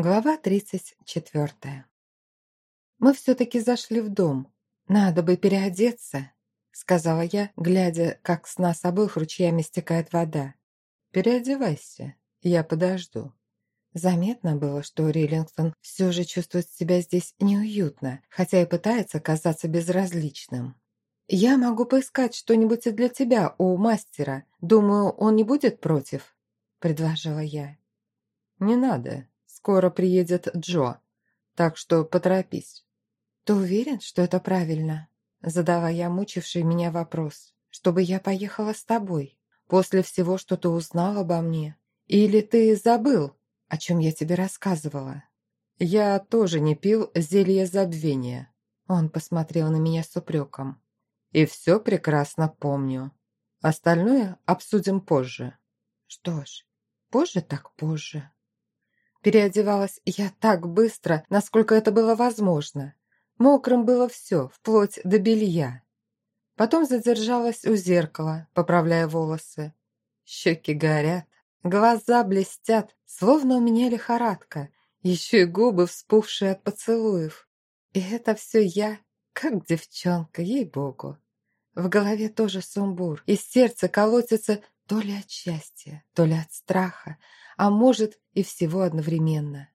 Глава 34. «Мы все-таки зашли в дом. Надо бы переодеться», — сказала я, глядя, как с нас обоих ручьями стекает вода. «Переодевайся, я подожду». Заметно было, что Риллингтон все же чувствует себя здесь неуютно, хотя и пытается казаться безразличным. «Я могу поискать что-нибудь и для тебя у мастера. Думаю, он не будет против», — предложила я. «Не надо», Скоро приедет Джо, так что поторопись». «Ты уверен, что это правильно?» Задала я мучивший меня вопрос. «Чтобы я поехала с тобой, после всего, что ты узнал обо мне? Или ты забыл, о чем я тебе рассказывала?» «Я тоже не пил зелье забвения». Он посмотрел на меня с упреком. «И все прекрасно помню. Остальное обсудим позже». «Что ж, позже так позже». Переодевалась я так быстро, насколько это было возможно. Мокрым было все, вплоть до белья. Потом задержалась у зеркала, поправляя волосы. Щеки горят, глаза блестят, словно у меня лихорадка, еще и губы вспухшие от поцелуев. И это все я, как девчонка, ей-богу. В голове тоже сумбур, и сердце колотится то ли от счастья, то ли от страха, а может и всего одновременно.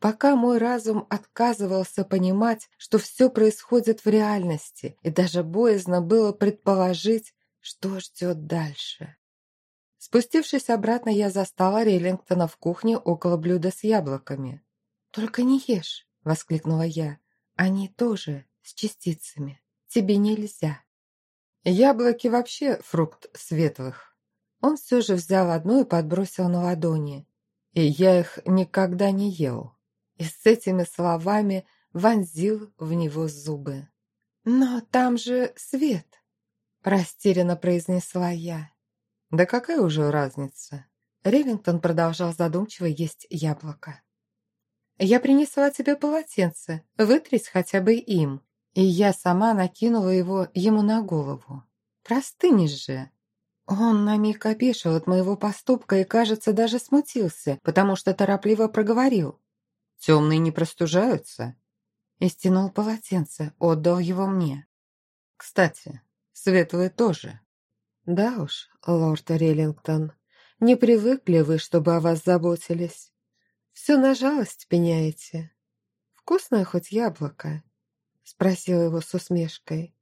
Пока мой разум отказывался понимать, что все происходит в реальности, и даже боязно было предположить, что ждет дальше. Спустившись обратно, я застала Реллингтона в кухне около блюда с яблоками. «Только не ешь!» – воскликнула я. «Они тоже с частицами. Тебе нельзя». «Яблоки вообще фрукт светлых», он все же взял одну и подбросил на ладони. И я их никогда не ел. И с этими словами вонзил в него зубы. «Но там же свет!» Растерянно произнесла я. «Да какая уже разница?» Ревингтон продолжал задумчиво есть яблоко. «Я принесла тебе полотенце, вытрись хотя бы им». И я сама накинула его ему на голову. «Простынешь же!» Он на миг опешил от моего поступка и, кажется, даже смутился, потому что торопливо проговорил. «Темные не простужаются?» И стянул полотенце, отдал его мне. «Кстати, светлые тоже». «Да уж, лорд Реллингтон, не привыкли вы, чтобы о вас заботились. Все на жалость пеняете. Вкусное хоть яблоко?» Спросила его с усмешкой.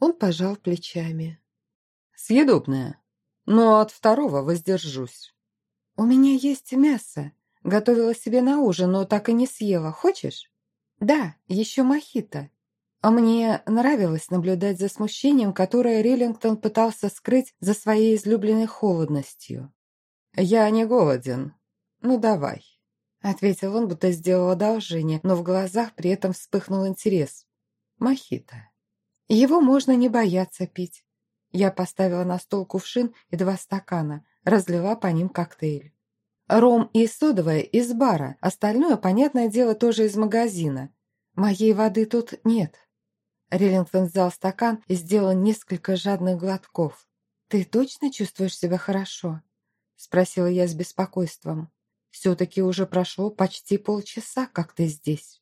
Он пожал плечами. Съедобное, но от второго воздержусь. У меня есть мясо. Готовила себе на ужин, но так и не съела. Хочешь? Да, еще мохито. А мне нравилось наблюдать за смущением, которое Риллингтон пытался скрыть за своей излюбленной холодностью. «Я не голоден. Ну, давай», — ответил он, будто сделал одолжение, но в глазах при этом вспыхнул интерес. «Мохито. Его можно не бояться пить. Я поставила на стол кувшин и два стакана, разлила по ним коктейль. Ром и содовая из бара, остальное, понятное дело, тоже из магазина. Моей воды тут нет. Риллингтон взял стакан и сделал несколько жадных глотков. «Ты точно чувствуешь себя хорошо?» Спросила я с беспокойством. «Все-таки уже прошло почти полчаса, как ты здесь».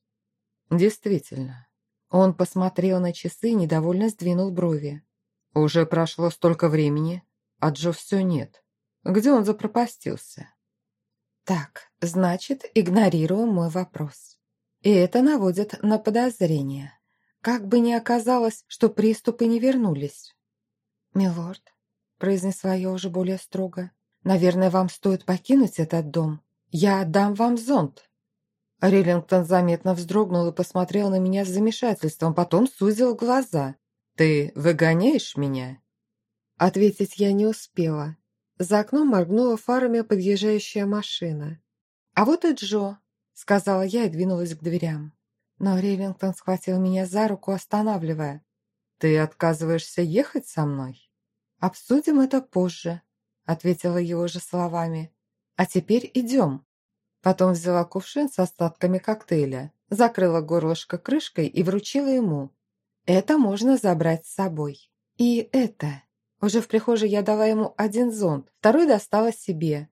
«Действительно». Он посмотрел на часы и недовольно сдвинул брови. Уже прошло столько времени, а Джо все нет. Где он запропастился? Так, значит, игнорируем мой вопрос. И это наводит на подозрение. Как бы ни оказалось, что приступы не вернулись. «Милорд», — произнесла я уже более строго, «наверное, вам стоит покинуть этот дом. Я отдам вам зонт». Риллингтон заметно вздрогнул и посмотрел на меня с замешательством, потом сузил глаза. «Ты выгоняешь меня?» Ответить я не успела. За окном моргнула фарами подъезжающая машина. «А вот и Джо», — сказала я и двинулась к дверям. Но Ревингтон схватил меня за руку, останавливая. «Ты отказываешься ехать со мной?» «Обсудим это позже», — ответила его же словами. «А теперь идем». Потом взяла кувшин с остатками коктейля, закрыла горлышко крышкой и вручила ему. Это можно забрать с собой. И это. Уже в прихожей я дала ему один зонт, второй достала себе.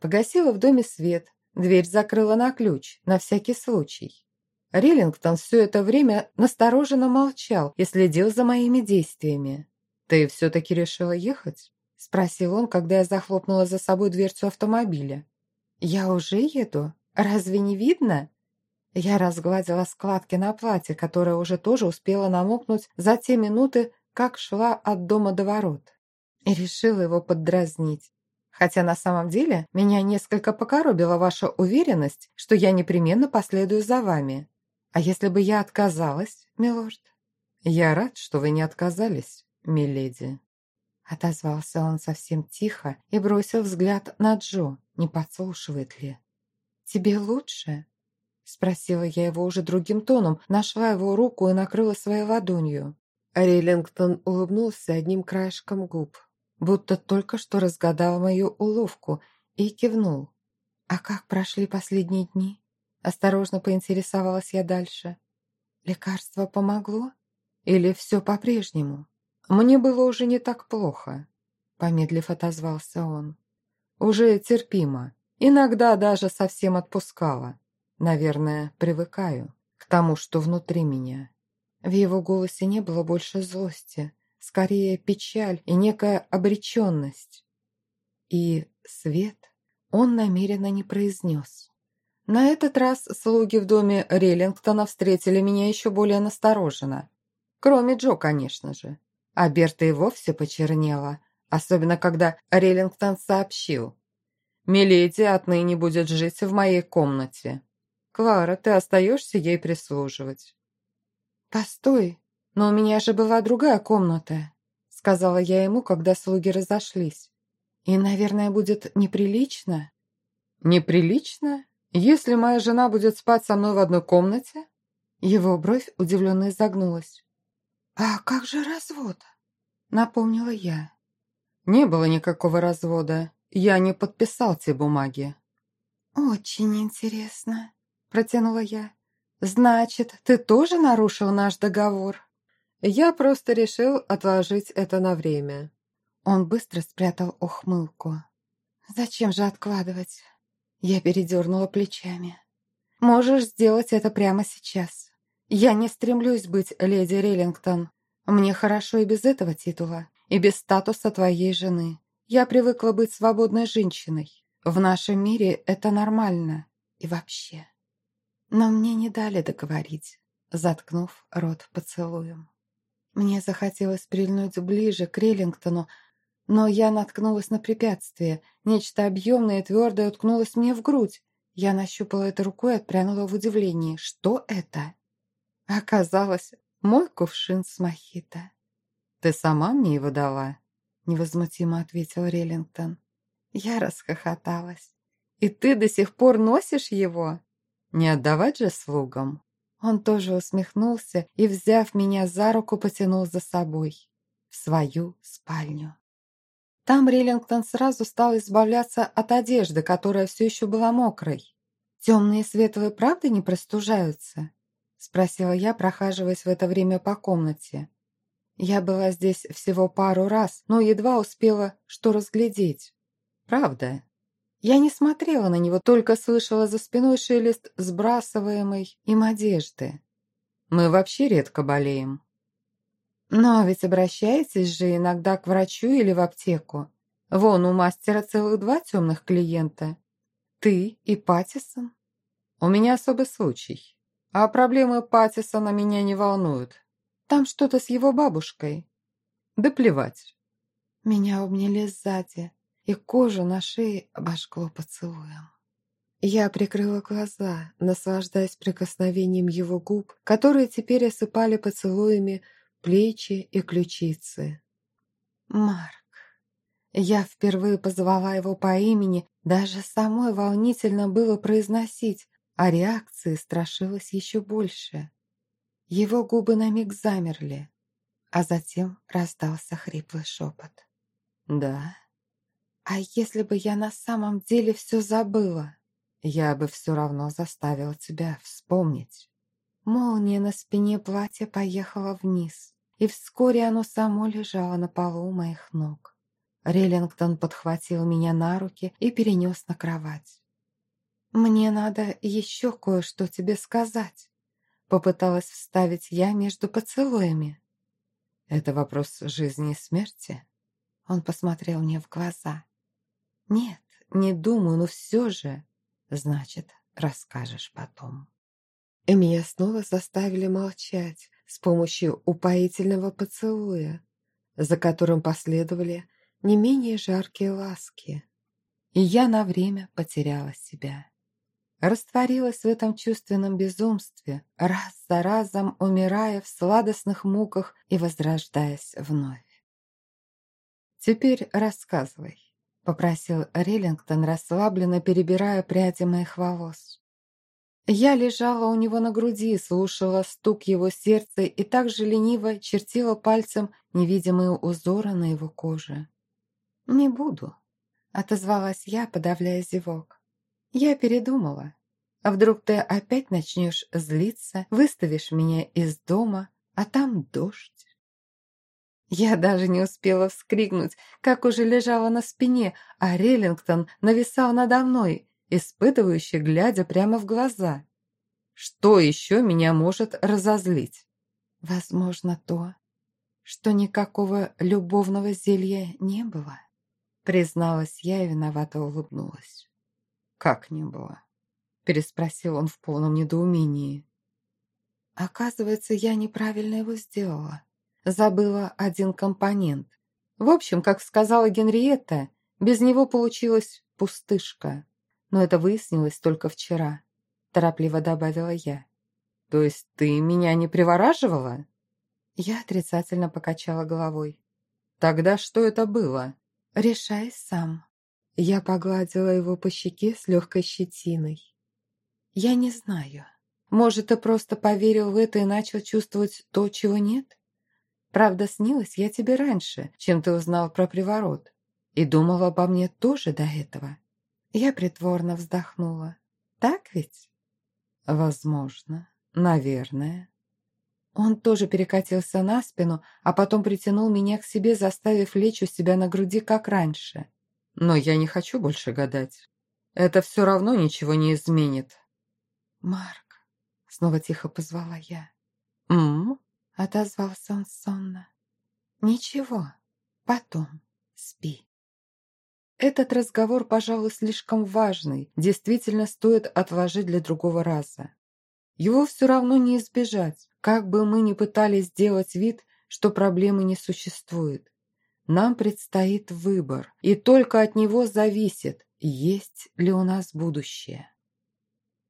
Погасила в доме свет, Дверь закрыла на ключ, на всякий случай. Риллингтон все это время настороженно молчал и следил за моими действиями. «Ты все-таки решила ехать?» – спросил он, когда я захлопнула за собой дверцу автомобиля. «Я уже еду? Разве не видно?» Я разгладила складки на платье, которое уже тоже успела намокнуть за те минуты, как шла от дома до ворот. И решила его поддразнить. Хотя на самом деле меня несколько покоробила ваша уверенность, что я непременно последую за вами. А если бы я отказалась, милорд? Я рад, что вы не отказались, миледи. Отозвался он совсем тихо и бросил взгляд на Джо, не подслушивает ли. «Тебе лучше?» Спросила я его уже другим тоном, нашла его руку и накрыла своей ладонью. Риллингтон улыбнулся одним краешком губ, будто только что разгадал мою уловку, и кивнул. «А как прошли последние дни?» Осторожно поинтересовалась я дальше. «Лекарство помогло? Или все по-прежнему?» «Мне было уже не так плохо», — помедлив отозвался он. «Уже терпимо. Иногда даже совсем отпускала. Наверное, привыкаю к тому, что внутри меня. В его голосе не было больше злости, скорее печаль и некая обреченность. И свет он намеренно не произнес. На этот раз слуги в доме Реллингтона встретили меня еще более настороженно. Кроме Джо, конечно же. А Берта и вовсе почернела, особенно когда Реллингтон сообщил. «Миледи отныне будет жить в моей комнате. Клара, ты остаешься ей прислуживать». «Постой, но у меня же была другая комната», сказала я ему, когда слуги разошлись. «И, наверное, будет неприлично». «Неприлично? Если моя жена будет спать со мной в одной комнате?» Его бровь удивленно изогнулась. «А как же развод?» Напомнила я. «Не было никакого развода. Я не подписал те бумаги». «Очень интересно», протянула я. «Значит, ты тоже нарушил наш договор?» «Я просто решил отложить это на время». Он быстро спрятал ухмылку. «Зачем же откладывать?» Я передернула плечами. «Можешь сделать это прямо сейчас. Я не стремлюсь быть леди Реллингтон. Мне хорошо и без этого титула, и без статуса твоей жены. Я привыкла быть свободной женщиной. В нашем мире это нормально. И вообще...» Но мне не дали договорить, заткнув рот поцелуем. Мне захотелось прильнуть ближе к Реллингтону, но я наткнулась на препятствие. Нечто объемное и твердое уткнулось мне в грудь. Я нащупала это рукой и отпрянула в удивлении. Что это? Оказалось, мой кувшин с мохито. «Ты сама мне его дала?» Невозмутимо ответил Реллингтон. Я расхохоталась. «И ты до сих пор носишь его?» Не отдавать же слугам. Он тоже усмехнулся и, взяв меня за руку, потянул за собой в свою спальню. Там Риллингтон сразу стал избавляться от одежды, которая все еще была мокрой. «Темные и светлые правда не простужаются?» – спросила я, прохаживаясь в это время по комнате. Я была здесь всего пару раз, но едва успела что разглядеть. «Правда?» Я не смотрела на него, только слышала за спиной шелест сбрасываемой им одежды. Мы вообще редко болеем. Но ведь обращаетесь же иногда к врачу или в аптеку. Вон у мастера целых два темных клиента. Ты и Паттисон. У меня особый случай. А проблемы Паттисона меня не волнуют. Там что-то с его бабушкой. Да плевать. Меня обняли сзади и кожу на шее обожгло поцелуем. Я прикрыла глаза, наслаждаясь прикосновением его губ, которые теперь осыпали поцелуями плечи и ключицы. «Марк». Я впервые позвала его по имени, даже самой волнительно было произносить, а реакции страшилась еще больше. Его губы на миг замерли, а затем раздался хриплый шепот. «Да». А если бы я на самом деле все забыла? Я бы все равно заставила тебя вспомнить. Молния на спине платья поехала вниз, и вскоре оно само лежало на полу моих ног. Реллингтон подхватил меня на руки и перенес на кровать. «Мне надо еще кое-что тебе сказать», — попыталась вставить я между поцелуями. «Это вопрос жизни и смерти?» Он посмотрел мне в глаза. «Нет, не думаю, но все же...» «Значит, расскажешь потом». И меня снова заставили молчать с помощью упоительного поцелуя, за которым последовали не менее жаркие ласки. И я на время потеряла себя. Растворилась в этом чувственном безумстве, раз за разом умирая в сладостных муках и возрождаясь вновь. «Теперь рассказывай», — попросил Риллингтон, расслабленно перебирая пряди моих волос. Я лежала у него на груди, слушала стук его сердца и так же лениво чертила пальцем невидимые узоры на его коже. «Не буду», — отозвалась я, подавляя зевок. «Я передумала. А вдруг ты опять начнешь злиться, выставишь меня из дома, а там дождь?» Я даже не успела вскрикнуть, как уже лежала на спине, а Реллингтон нависал надо мной, испытывающе глядя прямо в глаза. Что еще меня может разозлить? Возможно, то, что никакого любовного зелья не было. Призналась я и виновато улыбнулась. «Как не было?» Переспросил он в полном недоумении. Оказывается, я неправильно его сделала. Забыла один компонент. В общем, как сказала Генриетта, без него получилась пустышка но это выяснилось только вчера», – торопливо добавила я. «То есть ты меня не привораживала?» Я отрицательно покачала головой. «Тогда что это было?» «Решай сам». Я погладила его по щеке с легкой щетиной. «Я не знаю. Может, ты просто поверил в это и начал чувствовать то, чего нет? Правда, снилась я тебе раньше, чем ты узнал про приворот. И думал обо мне тоже до этого. Я притворно вздохнула. Так ведь? Возможно. Наверное. Он тоже перекатился на спину, а потом притянул меня к себе, заставив лечь у себя на груди, как раньше. Но я не хочу больше гадать. Это все равно ничего не изменит. «Марк», — снова тихо позвала я. «М?», отозвался он сонно. «Ничего, потом спи». Этот разговор, пожалуй, слишком важный, действительно стоит отложить для другого раза. Его все равно не избежать, как бы мы ни пытались сделать вид, что проблемы не существует. Нам предстоит выбор, и только от него зависит, есть ли у нас будущее.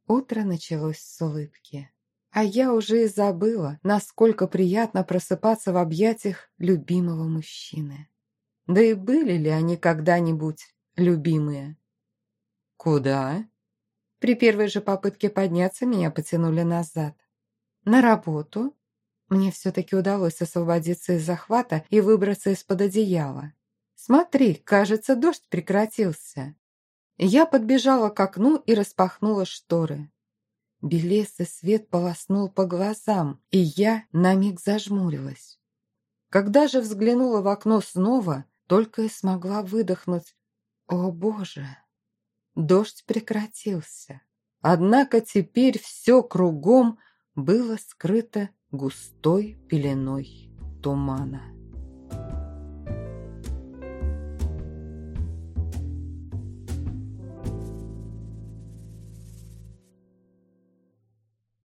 Утро началось с улыбки. А я уже и забыла, насколько приятно просыпаться в объятиях любимого мужчины. Да и были ли они когда-нибудь любимые? Куда? При первой же попытке подняться меня потянули назад. На работу. Мне все-таки удалось освободиться из захвата и выбраться из-под одеяла. Смотри, кажется, дождь прекратился. Я подбежала к окну и распахнула шторы. Белесый свет полоснул по глазам, и я на миг зажмурилась. Когда же взглянула в окно снова, только и смогла выдохнуть «О, Боже!». Дождь прекратился, однако теперь все кругом было скрыто густой пеленой тумана.